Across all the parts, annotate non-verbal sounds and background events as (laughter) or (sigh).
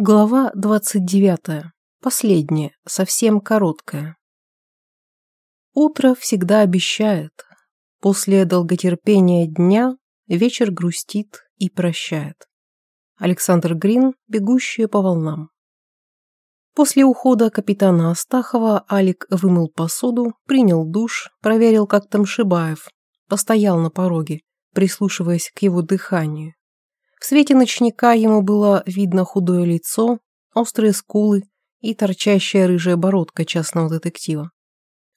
Глава 29. Последняя, совсем короткая. Утро всегда обещает. После долготерпения дня вечер грустит и прощает. Александр Грин, бегущие по волнам. После ухода капитана Астахова Алик вымыл посуду, принял душ, проверил, как там Шибаев, постоял на пороге, прислушиваясь к его дыханию. В свете ночника ему было видно худое лицо, острые скулы и торчащая рыжая бородка частного детектива.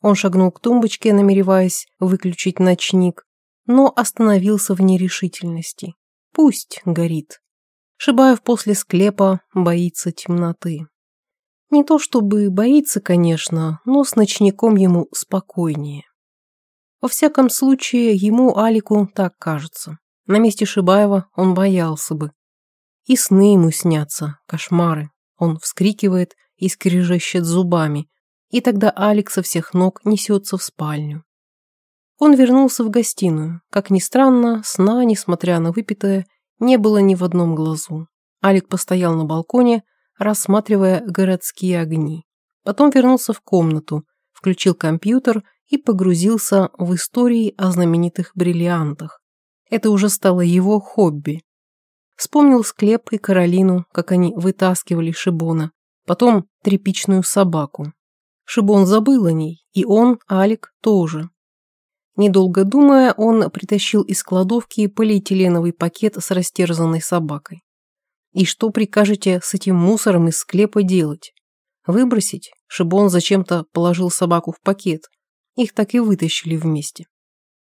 Он шагнул к тумбочке, намереваясь выключить ночник, но остановился в нерешительности. Пусть горит. Шибаев после склепа боится темноты. Не то чтобы боится, конечно, но с ночником ему спокойнее. Во всяком случае, ему, Алику, так кажется. На месте Шибаева он боялся бы. И сны ему снятся, кошмары. Он вскрикивает и скрежещет зубами. И тогда Алекс со всех ног несется в спальню. Он вернулся в гостиную. Как ни странно, сна, несмотря на выпитое, не было ни в одном глазу. Алик постоял на балконе, рассматривая городские огни. Потом вернулся в комнату, включил компьютер и погрузился в истории о знаменитых бриллиантах. Это уже стало его хобби. Вспомнил склеп и Каролину, как они вытаскивали Шибона, потом тряпичную собаку. Шибон забыл о ней, и он, Алик, тоже. Недолго думая, он притащил из кладовки полиэтиленовый пакет с растерзанной собакой. И что прикажете с этим мусором из склепа делать? Выбросить? Шибон зачем-то положил собаку в пакет. Их так и вытащили вместе.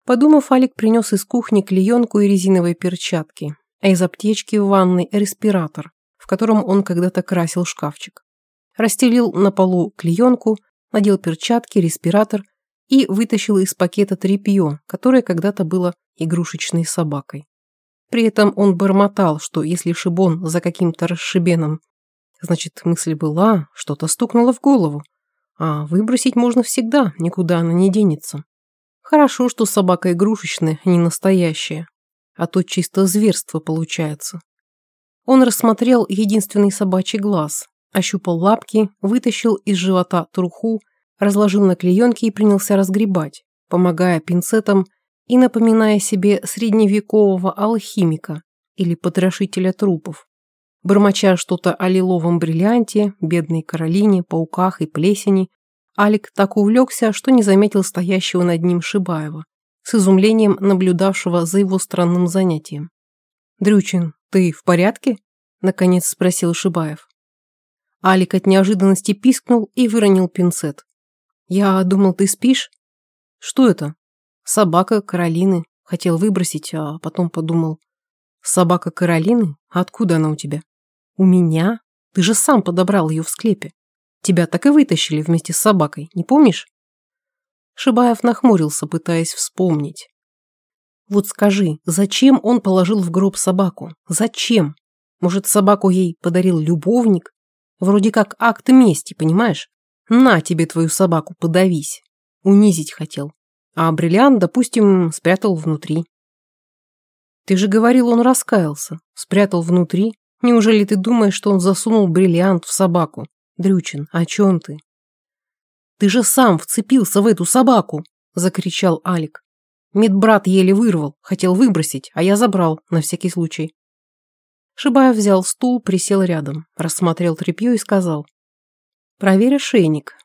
Подумав, Алик принес из кухни клеенку и резиновые перчатки, а из аптечки в ванной респиратор, в котором он когда-то красил шкафчик. Расстелил на полу клеенку, надел перчатки, респиратор и вытащил из пакета тряпье, которое когда-то было игрушечной собакой. При этом он бормотал, что если Шибон за каким-то расшибеном, значит, мысль была, что-то стукнуло в голову, а выбросить можно всегда, никуда она не денется. Хорошо, что собака игрушечная, а не настоящая. А то чисто зверство получается. Он рассмотрел единственный собачий глаз, ощупал лапки, вытащил из живота труху, разложил на клеенке и принялся разгребать, помогая пинцетом и напоминая себе средневекового алхимика или потрошителя трупов. Бормоча что-то о лиловом бриллианте, бедной Каролине, пауках и плесени, Алик так увлекся, что не заметил стоящего над ним Шибаева, с изумлением наблюдавшего за его странным занятием. «Дрючин, ты в порядке?» – наконец спросил Шибаев. Алик от неожиданности пискнул и выронил пинцет. «Я думал, ты спишь?» «Что это?» «Собака Каролины. Хотел выбросить, а потом подумал. Собака Каролины? Откуда она у тебя?» «У меня? Ты же сам подобрал ее в склепе». Тебя так и вытащили вместе с собакой, не помнишь?» Шибаев нахмурился, пытаясь вспомнить. «Вот скажи, зачем он положил в гроб собаку? Зачем? Может, собаку ей подарил любовник? Вроде как акт мести, понимаешь? На тебе твою собаку, подавись. Унизить хотел. А бриллиант, допустим, спрятал внутри. Ты же говорил, он раскаялся. Спрятал внутри. Неужели ты думаешь, что он засунул бриллиант в собаку? Дрючин, о чем ты? Ты же сам вцепился в эту собаку, закричал Алик. Медбрат еле вырвал, хотел выбросить, а я забрал, на всякий случай. Шибаев взял стул, присел рядом, рассмотрел тряпье и сказал. Проверь ошейник.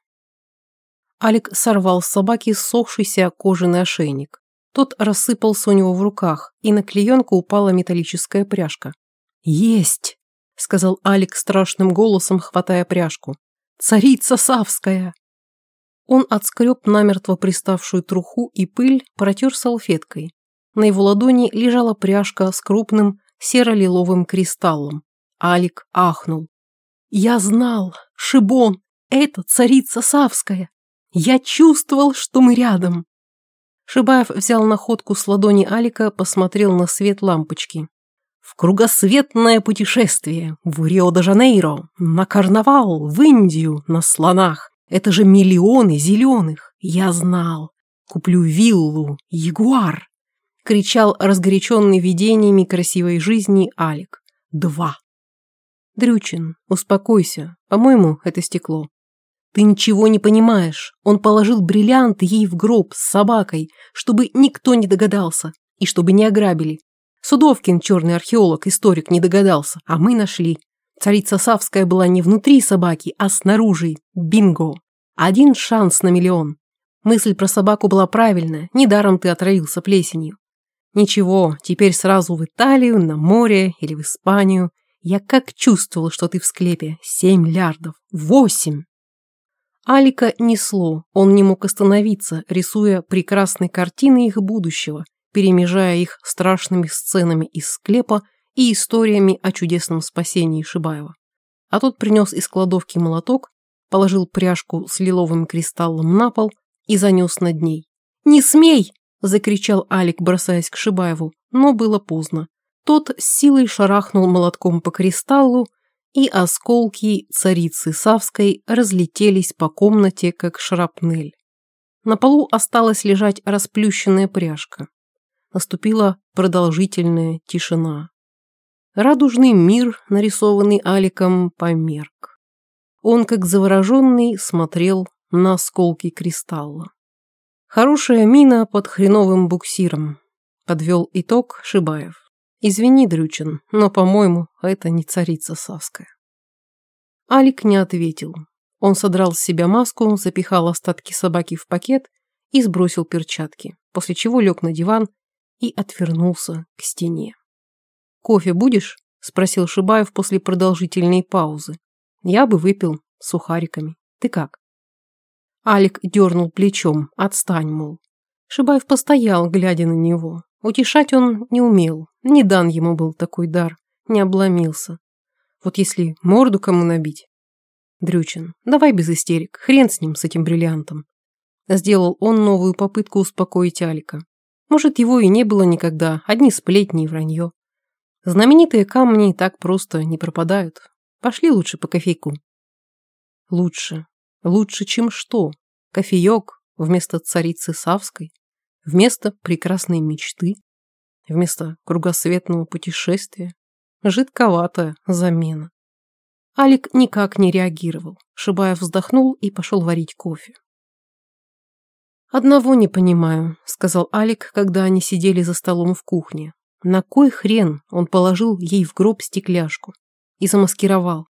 Алик сорвал с собаки ссохшийся кожаный ошейник. Тот рассыпался у него в руках, и на клеенку упала металлическая пряжка. «Есть!» Сказал Алик страшным голосом, хватая пряжку. «Царица Савская!» Он отскреб намертво приставшую труху и пыль, протер салфеткой. На его ладони лежала пряжка с крупным серо-лиловым кристаллом. Алик ахнул. «Я знал! Шибон! Это царица Савская! Я чувствовал, что мы рядом!» Шибаев взял находку с ладони Алика, посмотрел на свет лампочки в кругосветное путешествие в Рио-де-Жанейро, на карнавал, в Индию, на слонах. Это же миллионы зеленых. Я знал. Куплю виллу, ягуар. Кричал разгоряченный видениями красивой жизни Алик. Два. Дрючин, успокойся. По-моему, это стекло. Ты ничего не понимаешь. Он положил бриллиант ей в гроб с собакой, чтобы никто не догадался и чтобы не ограбили. Судовкин, черный археолог, историк, не догадался, а мы нашли. Царица Савская была не внутри собаки, а снаружи. Бинго! Один шанс на миллион. Мысль про собаку была правильная, недаром ты отравился плесенью. Ничего, теперь сразу в Италию, на море или в Испанию. Я как чувствовал, что ты в склепе. Семь лярдов. Восемь. Алика несло, он не мог остановиться, рисуя прекрасные картины их будущего, перемежая их страшными сценами из склепа и историями о чудесном спасении Шибаева. А тот принес из кладовки молоток, положил пряжку с лиловым кристаллом на пол и занес над ней. «Не смей!» – закричал Алик, бросаясь к Шибаеву, но было поздно. Тот с силой шарахнул молотком по кристаллу, и осколки царицы Савской разлетелись по комнате, как шрапнель. На полу осталась лежать расплющенная пряжка. Наступила продолжительная тишина. Радужный мир, нарисованный Аликом, померк. Он, как завороженный, смотрел на осколки кристалла. Хорошая мина под хреновым буксиром. Подвел итог Шибаев. Извини, Дрючин, но, по-моему, это не царица Савская. Алик не ответил. Он содрал с себя маску, запихал остатки собаки в пакет и сбросил перчатки, после чего лег на диван и отвернулся к стене. «Кофе будешь?» – спросил Шибаев после продолжительной паузы. «Я бы выпил сухариками. Ты как?» Алик дернул плечом. «Отстань, мол». Шибаев постоял, глядя на него. Утешать он не умел, не дан ему был такой дар, не обломился. Вот если морду кому набить... Дрючин, давай без истерик, хрен с ним, с этим бриллиантом. Сделал он новую попытку успокоить Алика. Может, его и не было никогда, одни сплетни и вранье. Знаменитые камни так просто не пропадают. Пошли лучше по кофейку. Лучше. Лучше, чем что? Кофеек вместо царицы Савской? Вместо прекрасной мечты, вместо кругосветного путешествия, жидковатая замена. Алик никак не реагировал. Шибаев вздохнул и пошел варить кофе. «Одного не понимаю», — сказал Алик, когда они сидели за столом в кухне. «На кой хрен он положил ей в гроб стекляшку и замаскировал?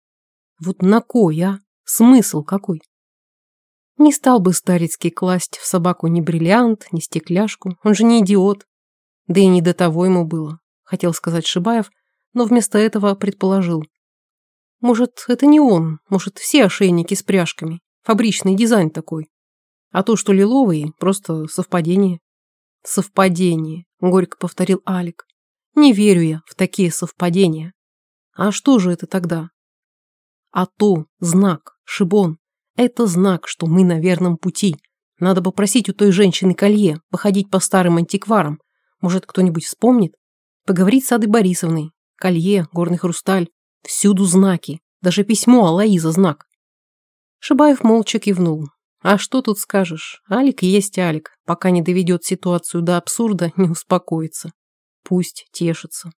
Вот на кой, а? Смысл какой?» Не стал бы Старицкий класть в собаку ни бриллиант, ни стекляшку, он же не идиот. Да и не до того ему было, хотел сказать Шибаев, но вместо этого предположил. Может, это не он, может, все ошейники с пряжками, фабричный дизайн такой. А то, что лиловый, просто совпадение. Совпадение, горько повторил Алик. Не верю я в такие совпадения. А что же это тогда? А то знак, Шибон, это знак, что мы на верном пути. Надо попросить у той женщины колье, походить по старым антикварам. Может, кто-нибудь вспомнит? Поговорить с Адой Борисовной. Колье, горный хрусталь. Всюду знаки. Даже письмо Алаиза знак. Шибаев молча кивнул. А что тут скажешь? Алик есть Алик. Пока не доведет ситуацию до абсурда, (laughs) не успокоится. Пусть тешится.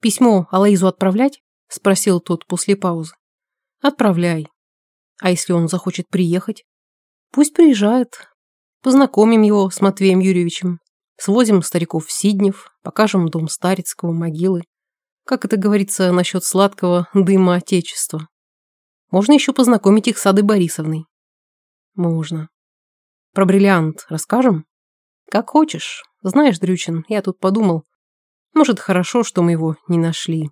Письмо Алаизу отправлять? Спросил тот после паузы. Отправляй. А если он захочет приехать? Пусть приезжает. Познакомим его с Матвеем Юрьевичем. Свозим стариков в Сиднев, покажем дом Старицкого, могилы. Как это говорится насчет сладкого дыма Отечества. Можно еще познакомить их с Адой Борисовной. Можно. Про бриллиант расскажем? Как хочешь. Знаешь, Дрючин, я тут подумал. Может, хорошо, что мы его не нашли.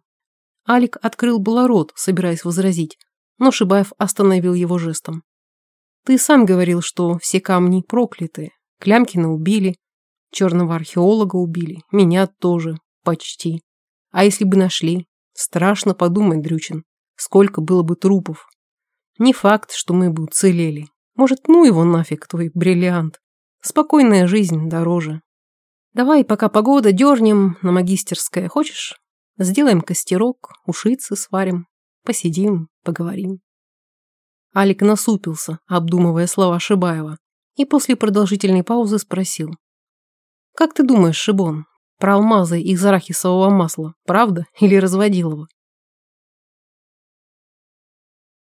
Алик открыл было рот, собираясь возразить, но Шибаев остановил его жестом. «Ты сам говорил, что все камни прокляты. Клямкина убили, черного археолога убили, меня тоже, почти. А если бы нашли? Страшно подумать, Дрючин, сколько было бы трупов. Не факт, что мы бы уцелели. Может, ну его нафиг, твой бриллиант. Спокойная жизнь дороже. Давай, пока погода, дернем на магистерское, хочешь? Сделаем костерок, ушицы сварим. Посидим, поговорим. Алик насупился, обдумывая слова Шибаева, и после продолжительной паузы спросил. «Как ты думаешь, Шибон, про алмазы из арахисового масла, правда или разводилово?»